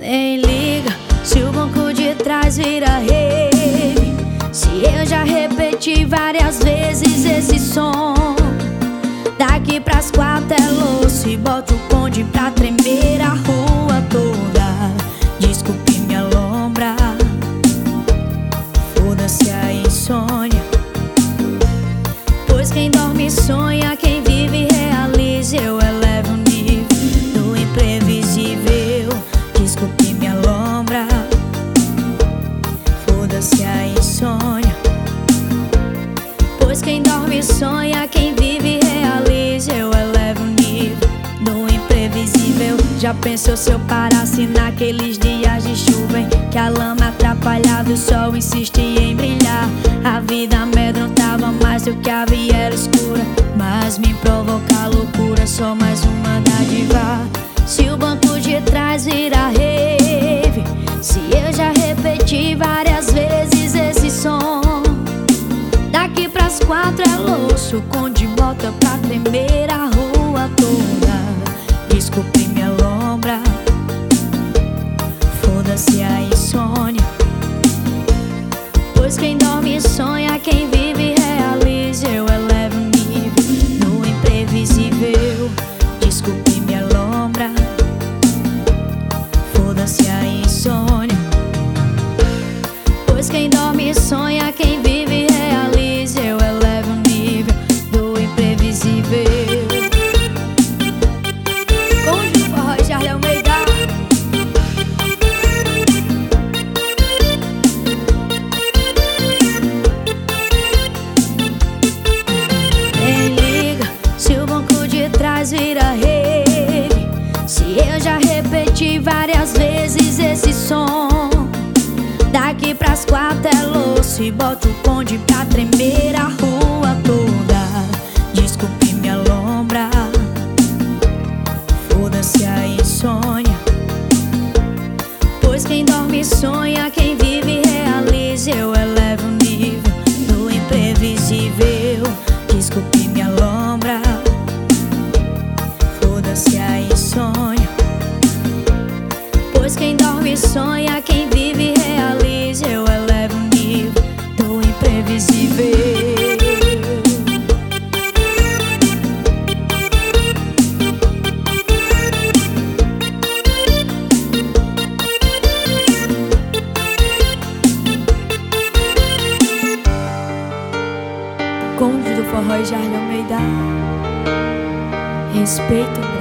nem liga se o banco de trás vira rave. Se eu já repeti várias vezes esse som, daqui pras quatro é louça e bota o pão pra trás Quem sonha, quem vive realiza. Eu elevo o nível do imprevisível. Já pensou se eu parasse naqueles dias de chuva em que a lama atrapalhava o sol insistia em brilhar? Quatro é louço, conde bota pra tremer a rua toda. Desculpe minha lombra, foda-se a insônia. Pois quem dorme sonha, quem vive Pras quatro é louço e boto o conde pra tremer a rua toda. Desculpe minha lombra, foda-se a insônia. Pois quem dorme sonha, Conde do forró e Jardim Almeida Respeita,